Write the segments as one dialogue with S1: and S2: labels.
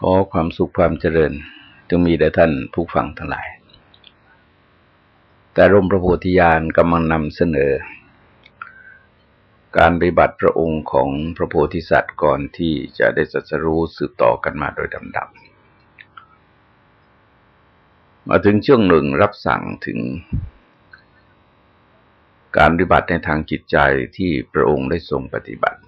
S1: ขอความสุขความเจริญจงมีแด่ท่านผู้ฟังทั้งหลาย แต่รมพระโพธิญาณกำลังนำเสนอ การปฏิบัติพระองค์ของพระโพธิสัตว์ก่อนที่จะได้สัสรู้สืบต่อกันมาโดยลำดับ มาถึงช่วงหนึ่งรับสั่งถึง การปฏิบัติในทางจิตใจที่พระองค์ได้ทรงปฏิบัติ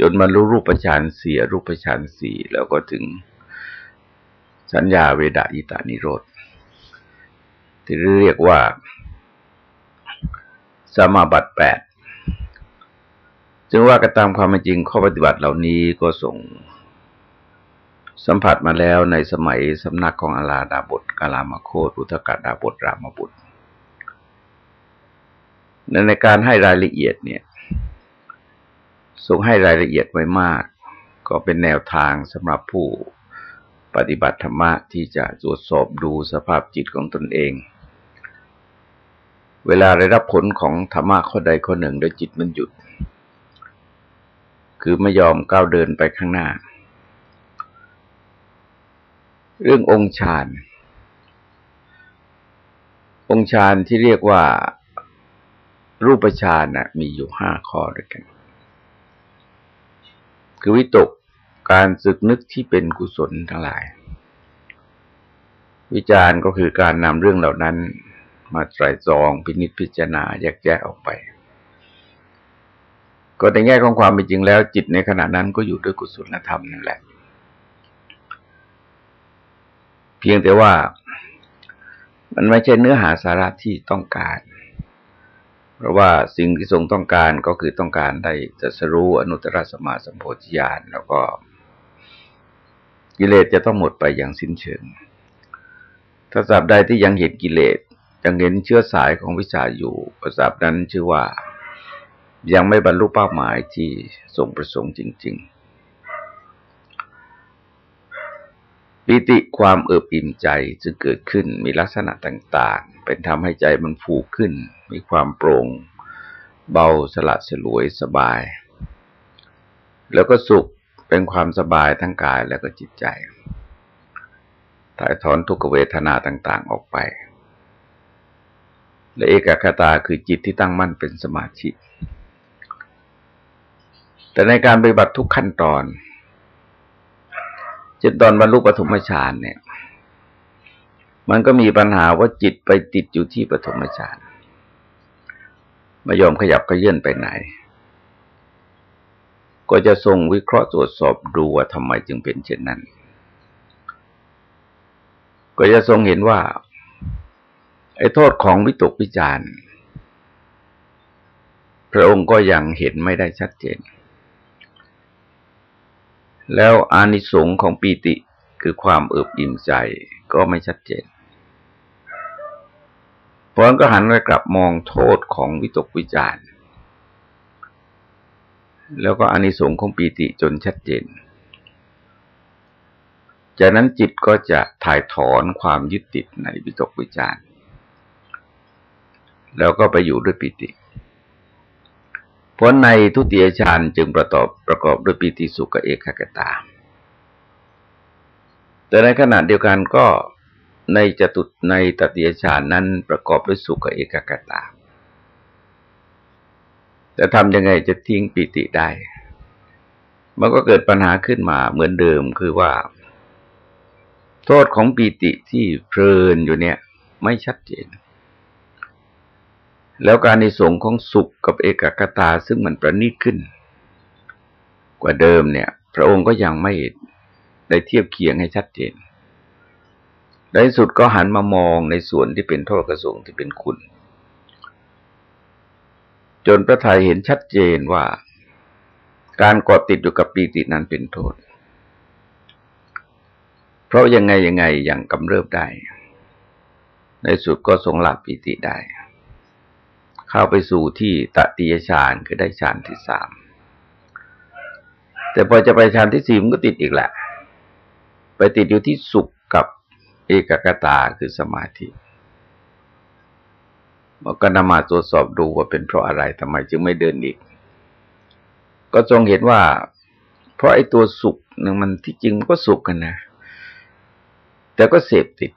S1: จนมารู้รูปฌานเสียรูปฌานสี่แล้วก็ถึงสัญญาเวดาอิตานิโรธที่เรียกว่าสมาบัติแปดจึงว่ากระตามความจริงข้อปฏิบัติเหล่านี้ก็ส่งสัมผัสมาแล้วในสมัยสำนักของอาลาดาบทกาลามโคตรุทกาดาบทรามบุตรในการให้รายละเอียดเนี่ย ทรงให้รายละเอียดไว้มาก ก็เป็นแนวทางสำหรับผู้ปฏิบัติธรรมะที่จะตรวจสอบดูสภาพจิตของตนเอง เวลาได้รับผลของธรรมะข้อใดข้อหนึ่งโดยจิตมันหยุด คือไม่ยอมก้าวเดินไปข้างหน้า เรื่ององค์ฌาน องค์ฌานที่เรียกว่ารูปฌานนะมีอยู่ห้าข้อด้วยกัน คือวิตกการสึกนึกที่เป็นกุศลทั้งหลาย วิจารณ์ก็คือการนำเรื่องเหล่านั้น มาไตรตรองพินิจพิจารณาแยกแยะออกไป ก็ในแง่ของความเป็นจริงแล้ว จิตในขณะนั้นก็อยู่ด้วยกุศลธรรมนั่นแหละ เพียงแต่ว่ามันไม่ใช่เนื้อหาสาระที่ต้องการ เพราะว่าสิ่งที่ทรงต้องการก็คือต้องการได้จะสรู้อนุตตรสมาสัมโพธิญาณแล้วก็กิเลสจะต้องหมดไปอย่างสิ้นเชิง ถ้าสับใดที่ยังเห็นกิเลสยังเห็นเชื้อสายของวิชาอยู่ประสับนั้นชื่อว่ายังไม่บรรลุเป้าหมายที่ทรงประสงค์จริง ๆ ปิติความเอิบอิ่มใจจึงเกิดขึ้นมีลักษณะต่าง ๆ เป็นทำให้ใจมันฟูขึ้น มีความโปร่ง เบาสลัดสลวยสบาย แล้วก็สุขเป็นความสบายทั้งกายแล้วก็จิตใจ ถ่ายถอนทุกขเวทนาต่าง ๆ ออกไป และเอกคตาคือจิตที่ตั้งมั่นเป็นสมาธิแต่ในการปฏิบัติทุกขั้นตอน จนตอนบรรลุปฐมฌานเนี่ย มันก็มีปัญหาว่าจิตไปติดอยู่ที่ปฐมฌานไม่ยอมขยับขยื่นไปไหน ก็จะทรงวิเคราะห์ตรวจสอบดูว่าทำไมจึงเป็นเช่นนั้น ก็จะทรงเห็นว่า ไอ้โทษของวิตกวิจารณ์พระองค์ก็ยังเห็นไม่ได้ชัดเจน แล้วอานิสงส์ของปีติคือความเอิบอิ่มใจก็ไม่ชัดเจนพราะนั้นก็หันไปกลับมองโทษของวิตกวิจารณ์ แล้วก็อานิสงส์ของปีติจนชัดเจน จากนั้นจิตก็จะถ่ายถอนความยึดติดในวิตกวิจารณ์ แล้วก็ไปอยู่ด้วยปีติ เพราะในทุติยฌานจึงประกอบประกอบด้วยปีติสุขเอกขตา แต่ในขณะเดียวกันก็ในจตุในตติยฌานนั้นประกอบด้วยสุขเอกกตาแต่ทำยังไงจะทิ้งปิติได้ มันก็เกิดปัญหาขึ้นมาเหมือนเดิมคือว่า โทษของปีติที่เพลินอยู่เนี่ย ไม่ชัดเจน แล้วการในสงของสุขกับเอกกตาซึ่งมันประณีตขึ้น กว่าเดิมเนี่ย พระองค์ก็ยังไม่ได้เทียบเคียงให้ชัดเจนในสุดก็หันมามองในส่วนที่เป็นโทษกระสงที่เป็นคุณ จนพระไทยเห็นชัดเจนว่า การกอดติดอยู่กับปีตินั้นเป็นโทษ เพราะยังไงยังไงยังกำเริบได้ ในสุดก็ทรงหลับปีติได้ เข้าไปสู่ที่ตติยฌานคือได้ฌานที่สามแต่พอจะไปฌานที่สี่มันก็ติดอีกแหละ ไปติดอยู่ที่สุขกับเอกกตาคือสมาธิมันก็นำมาตรวจสอบดูว่าเป็นเพราะอะไรทำไมจึงไม่เดินอีก ก็ทรงเห็นว่า เพราะไอ้ตัวสุขเนี่ยมันที่จริงมันก็สุขกันนะ แต่ก็เสพติด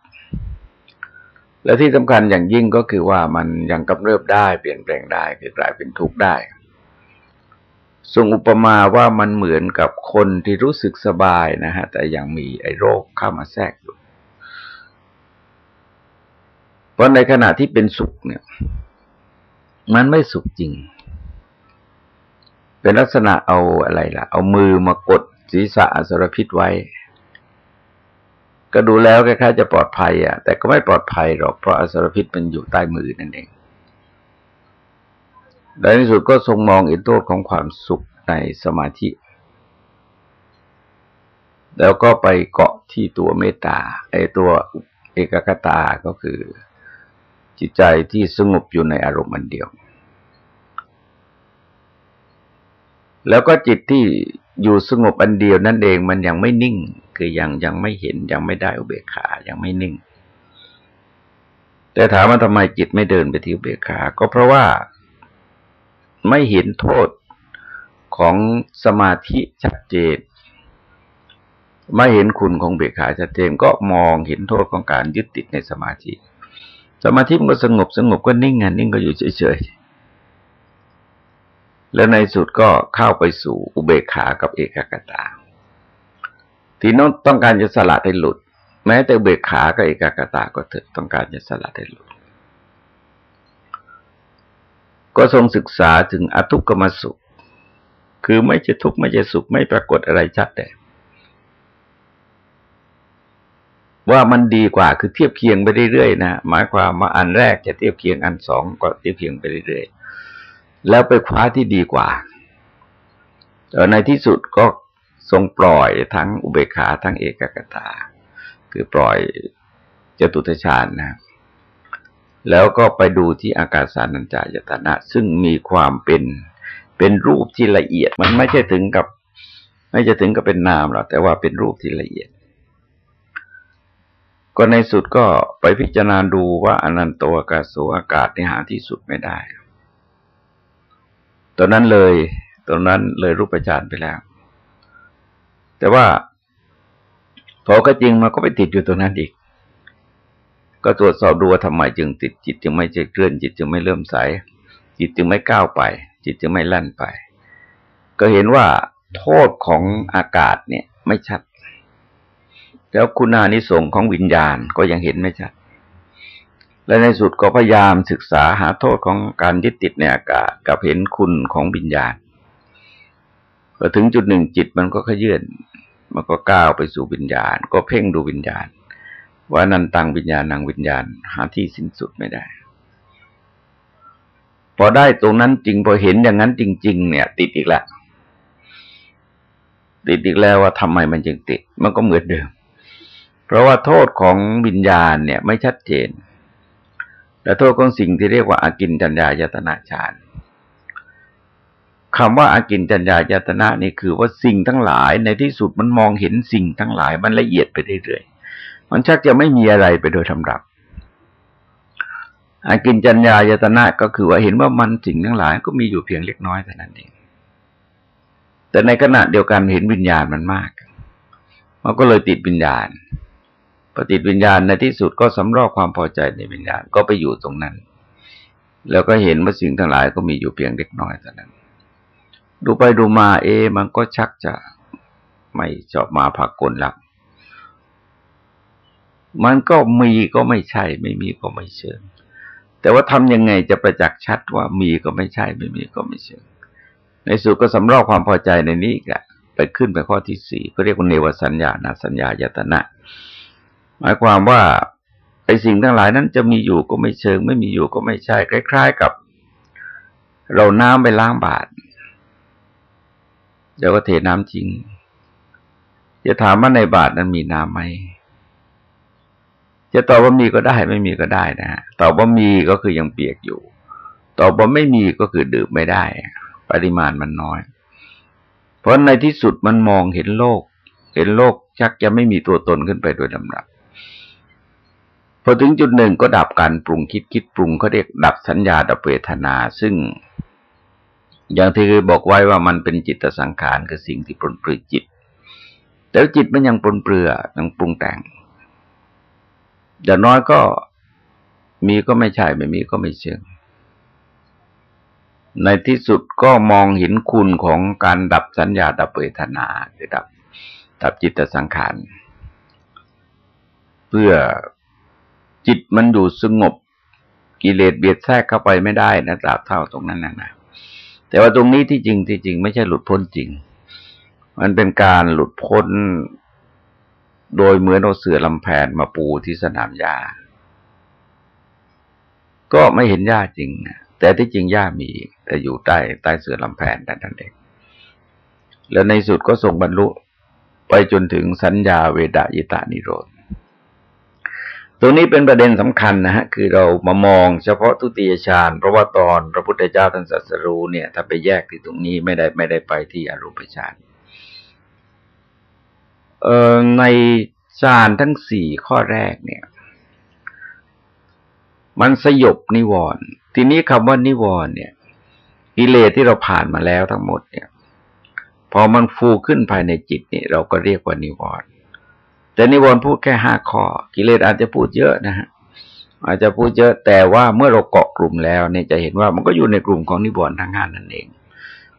S1: และที่สำคัญอย่างยิ่งก็คือว่ามันยังกำเริบได้เปลี่ยนแปลงได้คือกลายเป็นทุกข์ได้ทรงอุปมาว่ามันเหมือนกับคนที่รู้สึกสบายนะฮะ แต่ยังมีไอ้โรคเข้ามาแทรกอยู่เพราะในขณะที่เป็นสุขเนี่ย มันไม่สุขจริง เป็นลักษณะเอาอะไรล่ะ เอามือมากดศีรษะอสรพิษไว้ ก็ดูแล้วคล้ายๆจะปลอดภัยอะ แต่ก็ไม่ปลอดภัยหรอกเพราะอสรพิษมันอยู่ใต้มือนั่นเองในที่สุดก็ทรงมองเห็นโทษของความสุขในสมาธิ แล้วก็ไปเกาะที่ตัวเมตตาไอ้ตัวเอกกตาก็คือ จิตใจที่สงบอยู่ในอารมณ์อันเดียว แล้วก็จิตที่อยู่สงบอันเดียวนั่นเองมันยังไม่นิ่ง คือยังยังไม่เห็นยังไม่ได้อุเบกขายังไม่นิ่ง แต่ถามว่าทำไมจิตไม่เดินไปที่อุเบกขา ก็เพราะว่าไม่เห็นโทษของสมาธิชัดเจน ไม่เห็นคุณของเบกขาชัดเจนก็มองเห็นโทษของการยึดติดในสมาธิ สมาธิมันก็สงบสงบก็นิ่งอะนิ่งก็อยู่เฉยๆ แล้วในสุดก็เข้าไปสู่อุเบกขากับเอกกตา ที่น้องต้องการจะสละให้หลุด แม้แต่เบกขากับเอกกตาก็เถอะต้องการจะสละให้หลุด ก็ทรงศึกษาถึงอทุกขมสุข คือไม่จะทุกข์ไม่จะสุขไม่ปรากฏอะไรชัดแต่ว่ามันดีกว่าคือเทียบเคียงไปเรื่อยๆนะหมายความว่าอันแรกจะเทียบเคียงอันสองก็เทียบเคียงไปเรื่อยๆแล้วไปคว้าที่ดีกว่าแต่ในที่สุดก็ ทรงปล่อยทั้งอุเบกขาทั้งเอกกตา คือปล่อยจตุตฌานนะแล้วก็ไปดูที่อากาศสานัญจายตนะ ซึ่งมีความเป็นเป็นรูปที่ละเอียด มันไม่ใช่ถึงกับ ไม่จะถึงกับเป็นนามหรอกแต่ว่าเป็นรูปที่ละเอียด ก็ในสุดก็ไปพิจารณาดูว่าอนันตวากาศโสอากาศในหาที่สุดไม่ได้ตอนนั้นเลยตอนนั้นเลยรูปฌานไปแล้ว แต่ว่าพอก็จริงมันก็ไปติดอยู่ตรงนั้นอีก ก็ตรวจสอบดูว่าทำไมจึงติดจิตจึงไม่เคลื่อนจิตจึงไม่เริ่มใสจิตจึงไม่ก้าวไป จิตจึงไม่ลั่นไป ก็เห็นว่าโทษของอากาศเนี่ยไม่ชัด แล้วคุณานิสงของวิญญาณก็ยังเห็นไม่ชัด และในสุดก็พยายามศึกษาหาโทษของการยึดติดในอากาศกับเห็นคุณของวิญญาณพอถึงจุดหนึ่งจิตมันก็ขยื่น มันก็ก้าวไปสู่วิญญาณ ก็เพ่งดูวิญญาณ ว่านันตังวิญญาณนางวิญญาณหาที่สิ้นสุดไม่ได้ พอได้ตรงนั้นจริงพอเห็นอย่างนั้นจริง ๆ เนี่ย ติดอีกแล้วติดอีกแล้วว่าทำไมมันจึงติด มันก็เหมือนเดิม เพราะว่าโทษของวิญญาณเนี่ย ไม่ชัดเจนและโทษของสิ่งที่เรียกว่าอากินจัญญายตนาฌาน คำว่าอากินจัญญายตนะนี่คือว่าสิ่งทั้งหลายในที่สุดมันมองเห็นสิ่งทั้งหลายมันละเอียดไปเรื่อยมันชักจะไม่มีอะไรไปโดยลำดับอากินจัญญายตนะก็คือว่าเห็นว่ามันสิ่งทั้งหลายก็มีอยู่เพียงเล็กน้อยแต่นั้นเอง แต่ในขณะเดียวกันเห็นวิญญาณมันมากมันก็เลยติดวิญญาณพอติดวิญญาณในที่สุดก็สำรอกความพอใจในวิญญาณก็ไปอยู่ตรงนั้น แล้วก็เห็นว่าสิ่งทั้งหลายก็มีอยู่เพียงเล็กน้อยแต่นั้น ดูไปดูมาเอ มันก็ชักจะไม่ชอบมาผักกลลักมันก็มีก็ไม่ใช่ ไม่มีก็ไม่เชิงแต่ว่าทำยังไงจะประจักษ์ชัดว่ามีก็ไม่ใช่ ไม่มีก็ไม่เชิงในสุดก็สำรอกความพอใจในนี้กะไปขึ้นไปข้อที่สี่ก็เรียกว่าเนวสัญญาณสัญญายตนะ หมายความว่าไอ้สิ่งทั้งหลายนั้นจะมีอยู่ก็ไม่เชิง ไม่มีอยู่ก็ไม่ใช่คล้าย ๆ กับ เราน้ำไปล้างบาตร เดี๋ยวก็เทน้ำทิ้งจะถามว่าในบาตรนั้นมีน้ำไหม จะตอบว่ามีก็ได้ไม่มีก็ได้นะฮะตอบว่ามีก็คือยังเปียกอยู่ ตอบว่าไม่มีก็คือดื่มไม่ได้ ปริมาณมันน้อย เพราะในที่สุดมันมองเห็นโลก เห็นโลกชักจะไม่มีตัวตนขึ้นไปโดยลำดับพอถึงจุดหนึ่งก็ดับการปรุงคิดคิดปรุงเขาเรียกดับสัญญาดับเวทนา ซึ่ง อย่างที่เคยบอกไว้ว่ามันเป็นจิตสังขารคือสิ่งที่ปรนปรือจิต แต่จิตมันยังปรนเปลือยังปรุงแต่งอย่างน้อยก็มีก็ไม่ใช่ไม่มีก็ไม่เชิงในที่สุดก็มองเห็นคุณของการดับสัญญาดับเวทนาคือดับดับจิตสังขารเพื่อจิตมันอยู่สงบกิเลสเบียดแทรกเข้าไปไม่ได้นะตราบเท่าตรงนั้นนะนะ แต่ว่าตรงนี้ที่จริงที่จริงไม่ใช่หลุดพ้นจริง มันเป็นการหลุดพ้น โดยเหมือนเอาเสือลำแผนมาปูที่สนามหญ้าก็ไม่เห็นหญ้าจริงแต่ที่จริงหญ้ามี แต่อยู่ใต้ใต้เสือลำแผนนั่นเองแล้วในสุดก็ส่งบรรลุไปจนถึงสัญญาเวดายตานิโรธ ตรงนี้เป็นประเด็นสำคัญนะฮะคือเรามามองเฉพาะทุติยฌานเพราะว่าตอนพระพุทธเจ้าท่านสัสรู้เนี่ย ถ้าไปแยกที่ตรงนี้ไม่ได้ไม่ได้ไปที่อรูปฌานเอ่อในฌานทั้งสี่ข้อแรกเนี่ย มันสยบนิวรณ์ทีนี้คำว่านิวรณ์เนี่ยกิเลสที่เราผ่านมาแล้วทั้งหมดเนี่ย พอมันฟูขึ้นภายในจิตเนี่ยเราก็เรียกว่านิวรณ์ แต่นิวรณ์พูดแค่ห้าข้อ กิเลสอาจจะพูดเยอะนะฮะอาจจะพูดเยอะ แต่ว่าเมื่อเราเกาะกลุ่มแล้วเนี่ยจะเห็นว่ามันก็อยู่ในกลุ่มของนิวรณ์ทั้งห้านั่นเอง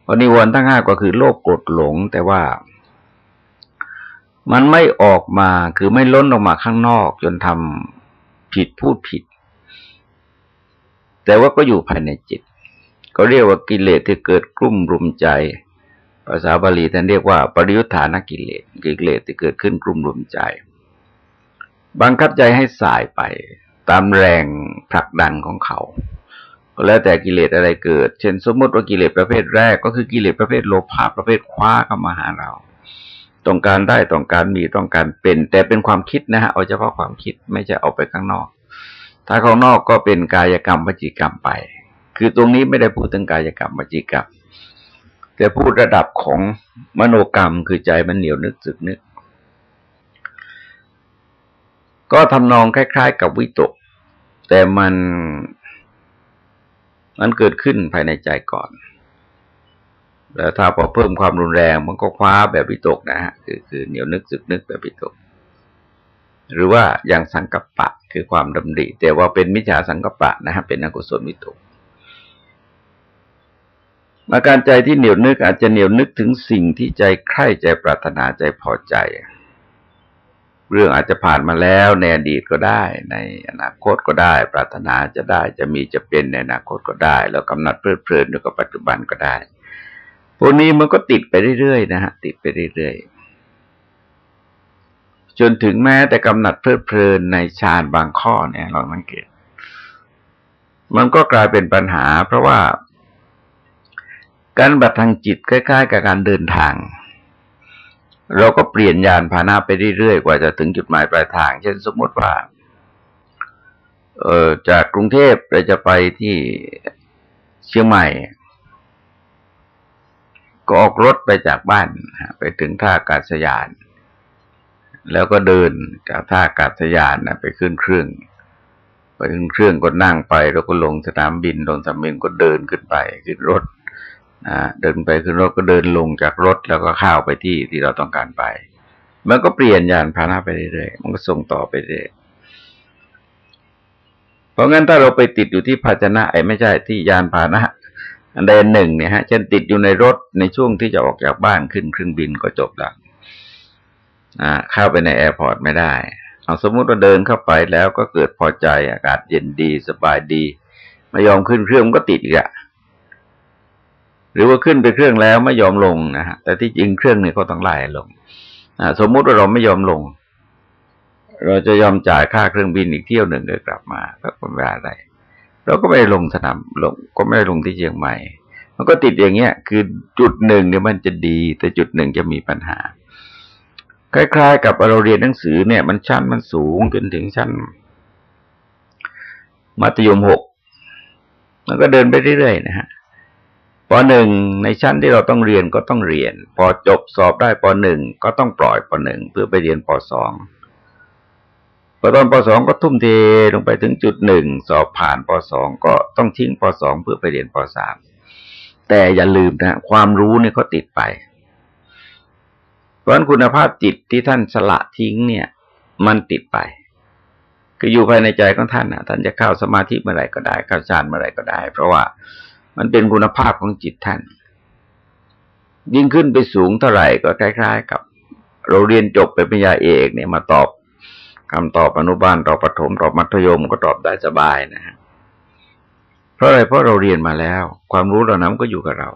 S1: เพราะนิวรณ์ทั้งห้าก็คือโลภโกรธหลง แต่ว่า มันไม่ออกมาคือไม่ล้นออกมาข้างนอก จนทำผิดพูดผิด แต่ว่าก็อยู่ภายในจิต ก็เรียกว่ากิเลสที่เกิดกลุ่มรุมใจ ภาษาบาลีท่านเรียกว่าปริยุทธานกิเลสกิเลสที่เกิดขึ้นกลุ่มรุมใจ บังคับใจให้สายไปตามแรงผลักดันของเขาแล้วแต่กิเลสอะไรเกิด เช่นสมมติว่ากิเลสประเภทแรก ก็คือกิเลสประเภทโลภะประเภทคว้าเข้ามาหาเรา ต้องการได้ต้องการมีต้องการเป็น แต่เป็นความคิดนะฮะเอาเฉพาะความคิดไม่ใช่เอาไปข้างนอก ถ้าข้างนอกก็เป็นกายกรรมวจีกรรมไป คือตรงนี้ไม่ได้พูดถึงกายกรรมวจีกรรม แต่พูดระดับของมโนกรรมคือใจมันเหนียวนึกสึกนึก ก็ทำนองคล้าย ๆ กับวิตก แต่มันมันเกิดขึ้นภายในใจก่อนแล้วถ้าพอเพิ่มความรุนแรงมันก็คว้าแบบวิตกนะฮะคือคือเหนียวนึกสึกนึกแบบวิตก หรือว่าอย่างสังกัปปะคือความดำริแต่ว่าเป็นมิจฉาสังกัปปะนะฮะเป็นอกุศลวิตก อาการใจที่เหนียวนึกอาจจะเหนียวนึกถึงสิ่งที่ใจใคร่ใจปรารถนาใจพอใจ เรื่องอาจจะผ่านมาแล้วในอดีตก็ได้ ในอนาคตก็ได้ ปรารถนาจะได้จะมีจะเป็นในอนาคตก็ได้ แล้วกำหนัดเพลิดเพลินอยู่กับปัจจุบันก็ได้พวกนี้มันก็ติดไปเรื่อยๆนะฮะติดไปเรื่อยๆจนถึงแม้แต่กำหนัดเพลิดเพลินในฌานบางข้อเนี่ยเราสังเกต มันก็กลายเป็นปัญหา เพราะว่า การบัตรทางจิตคล้าย ๆ กับการเดินทาง เราก็เปลี่ยนยานพาหนะไปเรื่อยๆ กว่าจะถึงจุดหมายปลายทาง เช่นสมมติว่า เออจากกรุงเทพเราจะไปที่เชียงใหม่ ก็ออกรถไปจากบ้านไปถึงท่าอากาศยาน แล้วก็เดินจากท่าอากาศยานนะไปขึ้นเครื่องไปขึ้นเครื่องก็นั่งไป แล้วก็ลงสนามบินลงสนามบินก็เดินขึ้นไปขึ้นรถ นะเดินไปขึ้นรถก็เดินลงจากรถแล้วก็เข้าไปที่ที่เราต้องการไป มันก็เปลี่ยนยานพาหนะไปเรื่อยๆมันก็ส่งต่อไปเรื่อยเพราะงั้นถ้าเราไปติดอยู่ที่ภาชนะไอ้ไม่ใช่ที่ยานพาหนะอันใดหนึ่งเนี่ยฮะเช่นติดอยู่ในรถในช่วงที่จะออกจากบ้านขึ้นเครื่องบินก็จบแล้วอ่าเข้าไปใน airport ไม่ได้เอาสมมุติว่าเดินเข้าไปแล้วก็เกิดพอใจอากาศเย็นดีสบายดี ไม่ยอมขึ้นเครื่องก็ติดอีกอะ หรือว่าขึ้นไปเครื่องแล้วไม่ยอมลงนะฮะแต่ที่จริงเครื่องเนี่ยก็ต้องไล่ลงสมมุติว่าเราไม่ยอมลง เราจะยอมจ่ายค่าเครื่องบินอีกเที่ยวหนึ่งเลยกลับมาก็เป็นเวลาใดเราก็ไม่ลงสนามลง ก็ไม่ลงที่เชียงใหม่มันก็ติดอย่างเงี้ย คือจุดหนึ่งเนี่ยมันจะดี แต่จุดหนึ่งจะมีปัญหา คล้าย ๆ กับเราเรียนหนังสือเนี่ย มันชั้นมันสูงจนถึงชั้น มัธยมหกมันก็เดินไปเรื่อยๆนะฮะ ปหนึ่งในชั้นที่เราต้องเรียนก็ต้องเรียน พอจบสอบได้ปหนึ่งก็ต้องปล่อยปหนึ่งเพื่อไปเรียนปสองพอตอนปสองก็ทุ่มเทลงไปถึงจุดหนึ่งสอบผ่านปสองก็ต้องทิ้งปสองเพื่อไปเรียนปสามแต่อย่าลืมนะความรู้เนี่ยก็ติดไป เพราะฉะนั้นคุณภาพจิตที่ท่านสละทิ้งเนี่ย มันติดไปคืออยู่ภายในใจของท่านนะท่านจะเข้าสมาธิเมื่อไหร่ก็ได้เข้าฌานเมื่อไหร่ก็ได้ เพราะว่า มันเป็นคุณภาพของจิตท่าน ยิ่งขึ้นไปสูงเท่าไหร่ก็คล้าย ๆ กับ เราเรียนจบเป็นปริญญาเอกเนี่ยมาตอบคำตอบอนุบาลตอบประถมตอบมัธยมก็ตอบได้สบายนะฮะเพราะอะไรเพราะเราเรียนมาแล้ว ความรู้เรานั้นก็อยู่กับเรา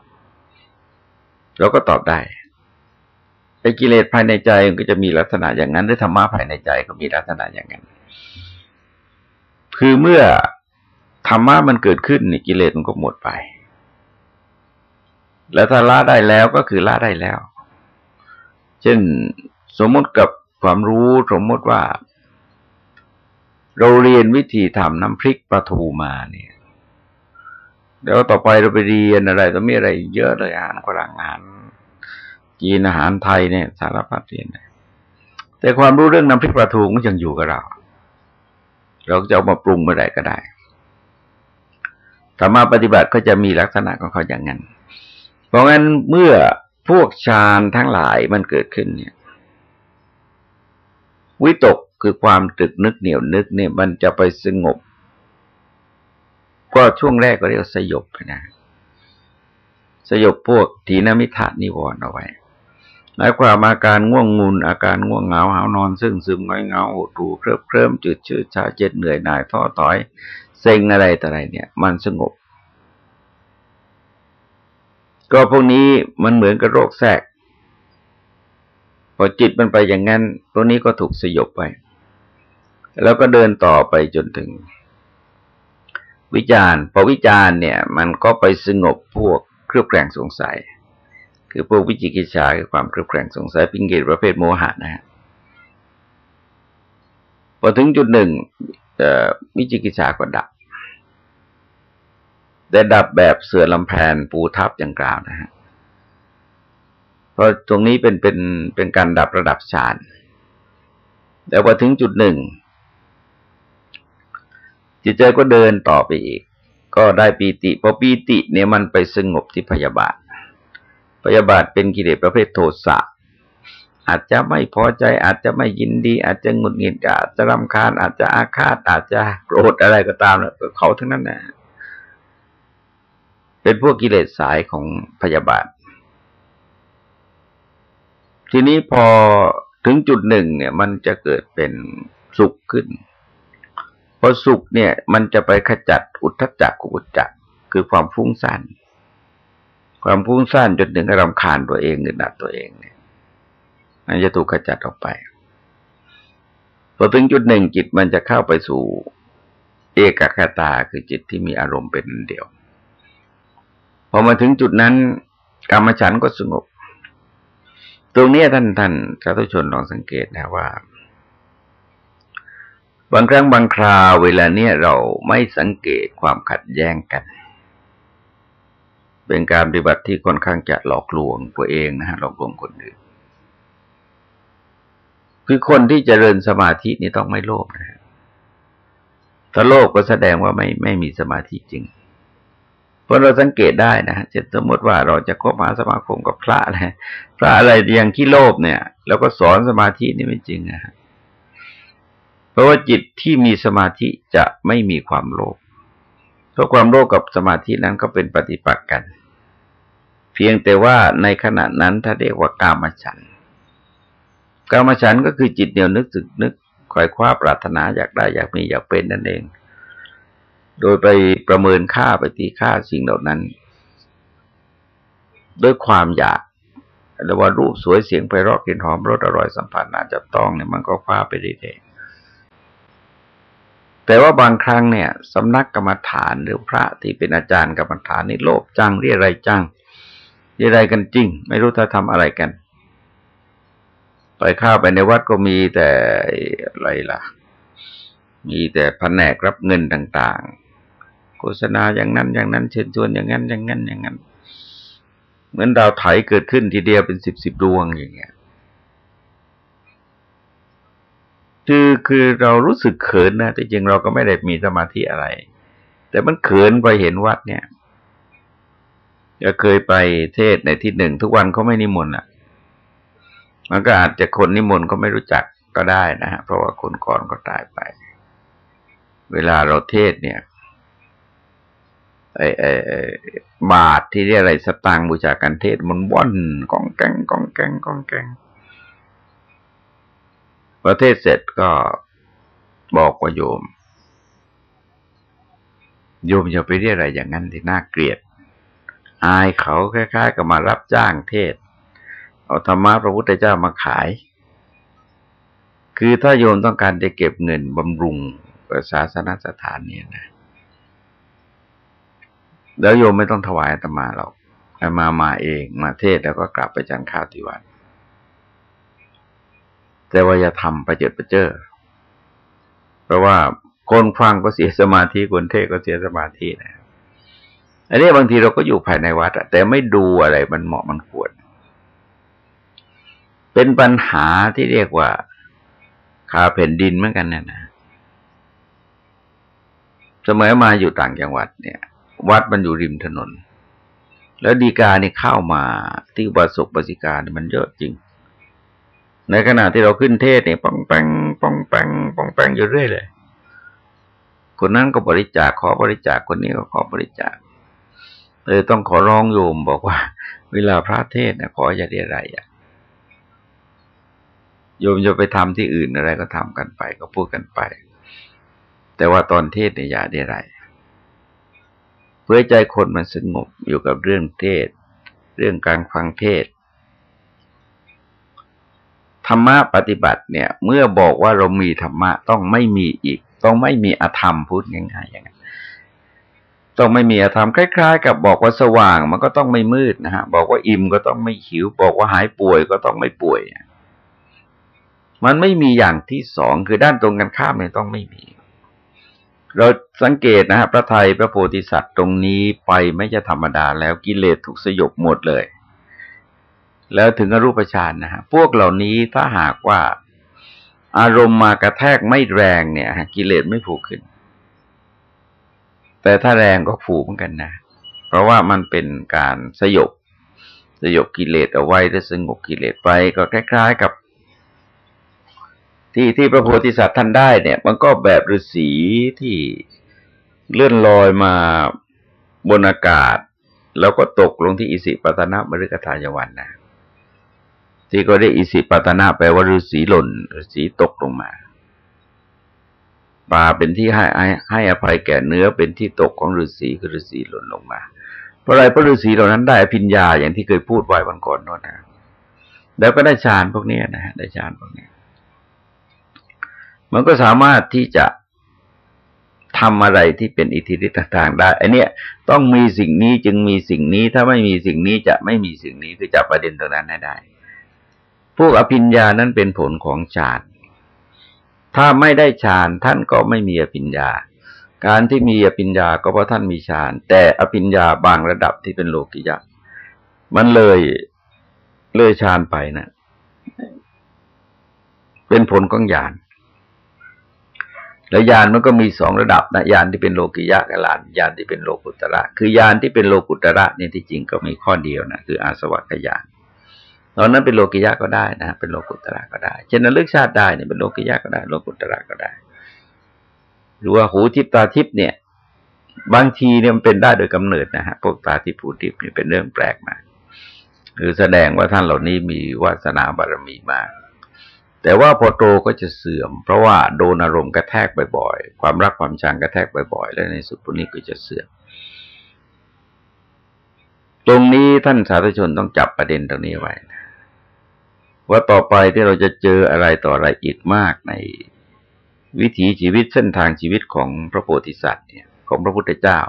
S1: เราก็ตอบได้ไอ้กิเลสภายในใจมันก็จะมีลักษณะอย่างนั้นหรือธรรมะภายในใจก็มีลักษณะอย่างนั้น คือเมื่อ ธรรมะมันเกิดขึ้นนี่กิเลสมันก็หมดไป แล้วถ้าละได้แล้วก็คือละได้แล้ว เช่นสมมติกับความรู้สมมติว่า เราเรียนวิธีทำน้ำพริกปลาทูมาเนี่ยเดี๋ยวต่อไปเราไปเรียนอะไรต้องมีอะไรเยอะเลยอาหารฝรั่งอาหารจีนอาหารไทยเนี่ย สารพัดเรียนแต่ความรู้เรื่องน้ำพริกปลาทูก็ยังอยู่กับเรา เราจะเอามาปรุงเมื่อไหร่ก็ได้ รรมะปฏิบัติก็จะมีลักษณะของเขาอย่างนั้น เพราะงั้นเมื่อพวกฌานทั้งหลายมันเกิดขึ้นเนี่ย วิตกคือความตึกนึกเหนียวนึกเนี่ย มันจะไปสงบ ก็ช่วงแรกก็เรียกสยบนะ สยบพวกทีนมิทะนิวรณ์เอาไว้หมายความอาการง่วงงุนอาการง่วงเหงาหานอน ซึ่งซึมง่อยเงาหดหูเคลิบเคลิ้มจืดชืดชาเจ็ดเหนื่อยหน่ายท้อถอย เซ็งอะไรต่ออะไรเนี่ย มันสงบ ก็พวกนี้มันเหมือนกับโรคแทรก พอจิตมันไปอย่างนั้นพวกนี้ก็ถูกสยบไป แล้วก็เดินต่อไปจนถึง วิจารณ์พอวิจารณ์เนี่ย มันก็ไปสงบพวกเครือบแคลงสงสัย คือพวกวิจิกิจฉาคือความเครือบแคลงสงสัยปิงเกตประเภทโมหะนะฮะพอถึงจุดหนึ่งวิจิกิจฉาก็ดับ แต่ดับแบบเสือลำแพนปูทับอย่างกล่าวนะฮะเพราะตรงนี้เป็นเป็นเป็นการดับระดับฌานแต่พอถึงจุดหนึ่ง จิตใจก็เดินต่อไปอีก ก็ได้ปีติพอปีติเนี่ยมันไปสงบที่พยาบาท พยาบาทเป็นกิเลสประเภทโทสะอาจจะไม่พอใจอาจจะไม่ยินดี อาจจะหงุดหงิดอาจจะรำคาญอาจจะอาฆาตอาจจะโกรธอะไรก็ตามเขาทั้งนั้นนะ เป็นพวกกิเลสสายของพยาบาท ทีนี้พอถึงจุดหนึ่งเนี่ย มันจะเกิดเป็นสุขขึ้นพอสุขเนี่ย มันจะไปขจัดอุทธจักกุกุจักคือความฟุ้งซ่านความฟุ้งซ่านจนถึงกระรำคาญตัวเองหรือดัดตัวเองเนี่ยมันจะถูกขจัดออกไปพอถึงจุดหนึ่งจิตมันจะเข้าไปสู่ เอกคตาคือจิตที่มีอารมณ์เป็นเดียว พอมาถึงจุดนั้นกรรมฉันก็สงบ ตรงนี้ท่านท่านสาธุชนลองสังเกตนะว่า บางครั้งบางคราวเวลาเนี้ยเราไม่สังเกตความขัดแย้งกัน เป็นการปฏิบัติที่ค่อนข้างจะหลอกลวงตัวเองนะฮะหลอกลวงคนอื่นคือคนที่จเจริญสมาธินี่ต้องไม่โลภนะฮะถ้าโลภก็แสดงว่าไม่ไม่มีสมาธิจริง เพราะเราสังเกตได้นะฮะเช่นสมมติว่าเราจะคบหาสมาคมกับพระอะไรพระอะไรอย่างขี้โลภเนี่ย แล้วก็สอนสมาธินี่ไม่จริงนะเพราะว่าจิตที่มีสมาธิจะไม่มีความโลภเพราะความโลภกับสมาธินั้นก็เป็นปฏิปักษ์กัน เพียงแต่ว่าในขณะนั้นถ้าเรียกว่ากามฉันกามฉันก็คือจิตเดียวนึกสึกนึกคอยคว้าปรารถนาอยากได้อยากมีอยากเป็นนั่นเอง โดยไปประเมินค่าไปตีค่าสิ่งเหล่านั้น ด้วยความอยากหรือว่ารูปสวยเสียงไพเราะกลิ่นหอมรสอร่อยสัมผัสน่าจะต้องเนี่ยมันก็คว้าไปเรื่อยแต่ว่าบางครั้งเนี่ยสำนักกรรมฐานหรือพระที่เป็นอาจารย์กรรมฐานนี่โลภจังเรียอะไรจังเรียอะไรกันจริง ไม่รู้จะทำอะไรกัน ไปข้าวไปในวัดก็มีแต่อะไรล่ะ มีแต่แผนกรับเงินต่าง ๆ โฆษณาอย่างนั้น อย่างนั้นเชิญชวนอย่างนั้น อย่างนั้นอย่างนั้น เหมือนดาวไถเกิดขึ้นทีเดียวเป็นสิบสิบดวงอย่างเงี้ยคือคือเรารู้สึกเขินนะแต่จริงเราก็ไม่ได้มีสมาธิอะไร แต่มันเขินไปเห็นวัดเนี่ยจะเคยไปเทศในที่หนึ่งทุกวันเขาไม่นิมนต์อะ มันก็อาจจะคนนิมนต์เขาไม่รู้จักก็ได้นะฮะเพราะว่าคนก่อนก็ตายไป เวลาเราเทศเนี่ย บาทที่เรียกอะไรสตางค์บูชาการเทศมันว่อนกองแกงกองแกงกองแกงพอเทศเสร็จก็บอกว่าโยม โยมอย่าไปเรียกอะไรอย่างนั้นที่น่าเกลียด อายเขาคล้ายๆกับมารับจ้างเทศ เอาธรรมะพระพุทธเจ้ามาขาย คือถ้าโยมต้องการจะเก็บเงินบำรุงศาสนสถานเนี่ยนะ แล้วโยมไม่ต้องถวายธรรมาเรามามาเองมาเทศแล้วก็กลับไปจันข้าวที่วัดแต่ว่าอย่าทำประเจิดประเจ้อเพราะว่าคนฟังก็เสียสมาธิคนเทศก็เสียสมาธินะอันนี้บางทีเราก็อยู่ภายในวัดแต่ไม่ดูอะไรมันเหมาะมันควร เป็นปัญหาที่เรียกว่าขาแผ่นดินเหมือนกันนะนะสมัยมาอยู่ต่างจังหวัดเนี่ย วัดมันอยู่ริมถนน แล้วดีกาเนี่เข้ามาที่บาสุกบาสิกาเนี่ยมันเยอะจริง ในขณะที่เราขึ้นเทศเนี่ยปองแปงปองแปงปองแปงอยู่เรื่อยเลย คนนั้นก็บริจาคขอบริจาคคนนี้ก็ขอบริจาคเลยต้องขอร้องโยมบอกว่า เวลาพระเทศนะขออย่าเรียอะไรอะโยมจะไปทำที่อื่นอะไรก็ทำกันไป ก็พูดกันไป แต่ว่าตอนเทศเนี่ยอย่าเรียอะไร เพื่อใจคนมันสงบอยู่กับเรื่องเทศ เรื่องการฟังเทศ ธรรมะปฏิบัติเนี่ย เมื่อบอกว่าเรามีธรรมะต้องไม่มีอีก ต้องไม่มีอธรรมพูดง่ายๆอย่างนั้นต้องไม่มีอธรรมคล้ายๆ กับบอกว่าสว่าง มันก็ต้องไม่มืดนะฮะบอกว่าอิ่มก็ต้องไม่หิว บอกว่าหายป่วยก็ต้องไม่ป่วยมันไม่มีอย่างที่สองคือด้านตรงกันข้ามเนี่ยต้องไม่มี เราสังเกตนะฮะพระไทยพระโพธิสัตว์ตรงนี้ไปไม่จะธรรมดาแล้วกิเลสถูกสยบหมดเลย แล้วถึงอรูปฌานนะฮะพวกเหล่านี้ถ้าหากว่าอารมณ์มากระแทกไม่แรงเนี่ยกิเลสไม่ผูกขึ้น แต่ถ้าแรงก็ผูกเหมือนกันนะ เพราะว่ามันเป็นการสยบสยบกิเลสเอาไว้และสงบกิเลสไปก็คล้าย ๆ กับ ที่ที่พระโพธิสัตว์ท่านได้เนี่ย มันก็แบบฤาษีที่เลื่อนลอยมาบนอากาศ แล้วก็ตกลงที่อิสิปตนะมฤคทายวันนะที่ก็ได้อิสิปตนาแปลว่าฤาษีหล่นฤาษีตกลงมาป่าเป็นที่ให้ให้อภัยแก่เนื้อเป็นที่ตกของฤาษีคือฤาษีหล่นลงมา เพราะอะไรเพราะฤาษีเหล่านั้นได้อภิญญาอย่างที่เคยพูดไว้วันก่อนโน้นนะแล้วก็ได้ฌานพวกนี้นะฮะได้ฌานพวกนี้ มันก็สามารถที่จะทำอะไรที่เป็นอิทธิฤทธิ์ต่างๆได้อันเนี้ยต้องมีสิ่งนี้จึงมีสิ่งนี้ถ้าไม่มีสิ่งนี้จะไม่มีสิ่งนี้คือจับประเด็นตรงนั้นให้ได้ พวกอภิญญานั้นเป็นผลของฌานถ้าไม่ได้ฌานท่านก็ไม่มีอภิญญา การที่มีอภิญญาก็เพราะท่านมีฌานแต่อภิญญาบางระดับที่เป็นโลกิยะมันเลยเลยฌานไปนะเป็นผลของญาณ แล้วญาณมันก็มีสองระดับนะญาณที่เป็นโลกิยะกับญาณญาณที่เป็นโลกุตระ คือญาณที่เป็นโลกุตระเนี่ยที่จริงก็มีข้อเดียวนะคืออาสวัคยานตอนนั้นเป็นโลกิยะก็ได้นะเป็นโลกุตระก็ได้ เช่นนั้นเลือกชาติได้เนี่ยเป็นโลกิยะก็ได้ โลกุตระก็ได้ หรือว่าหูทิพตาทิพเนี่ย บางทีเนี่ยมันเป็นได้โดยกำเนิดนะฮะพวกตาทิพหูทิพนี่เป็นเรื่องแปลกมาคือแสดงว่าท่านเหล่านี้มีวาสนาบารมีมาก แต่ว่าพอโตก็จะเสื่อม เพราะว่าโดนอารมณ์กระแทกบ่อยๆ ความรักความชังกระแทกบ่อยๆ แล้วในสุดพวกนี้ก็จะเสื่อม ตรงนี้ท่านสาธุชนต้องจับประเด็นตรงนี้ไว้นะว่าต่อไปที่เราจะเจออะไรต่ออะไรอีกมากในวิถีชีวิตเส้นทางชีวิตของพระโพธิสัตว์เนี่ยของพระพุทธเจ้า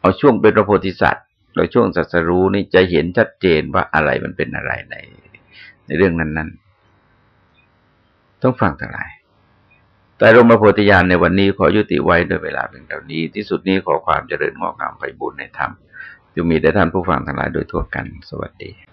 S1: เอาช่วงเป็นพระโพธิสัตว์โดยช่วงสัสรู้นี่จะเห็นชัดเจนว่าอะไรมันเป็นอะไรในในเรื่องนั้น ๆ ต้องฟังทั้งหลาย แต่ลงมาโพธิญาณในวันนี้ขอยุติไว้โดยเวลาเพียงเท่านี้ ที่สุดนี้ขอความเจริญงอกงามไปบุญในธรรมจะมีแด่ท่านผู้ฟังทั้งหลายโดยทั่วกัน สวัสดี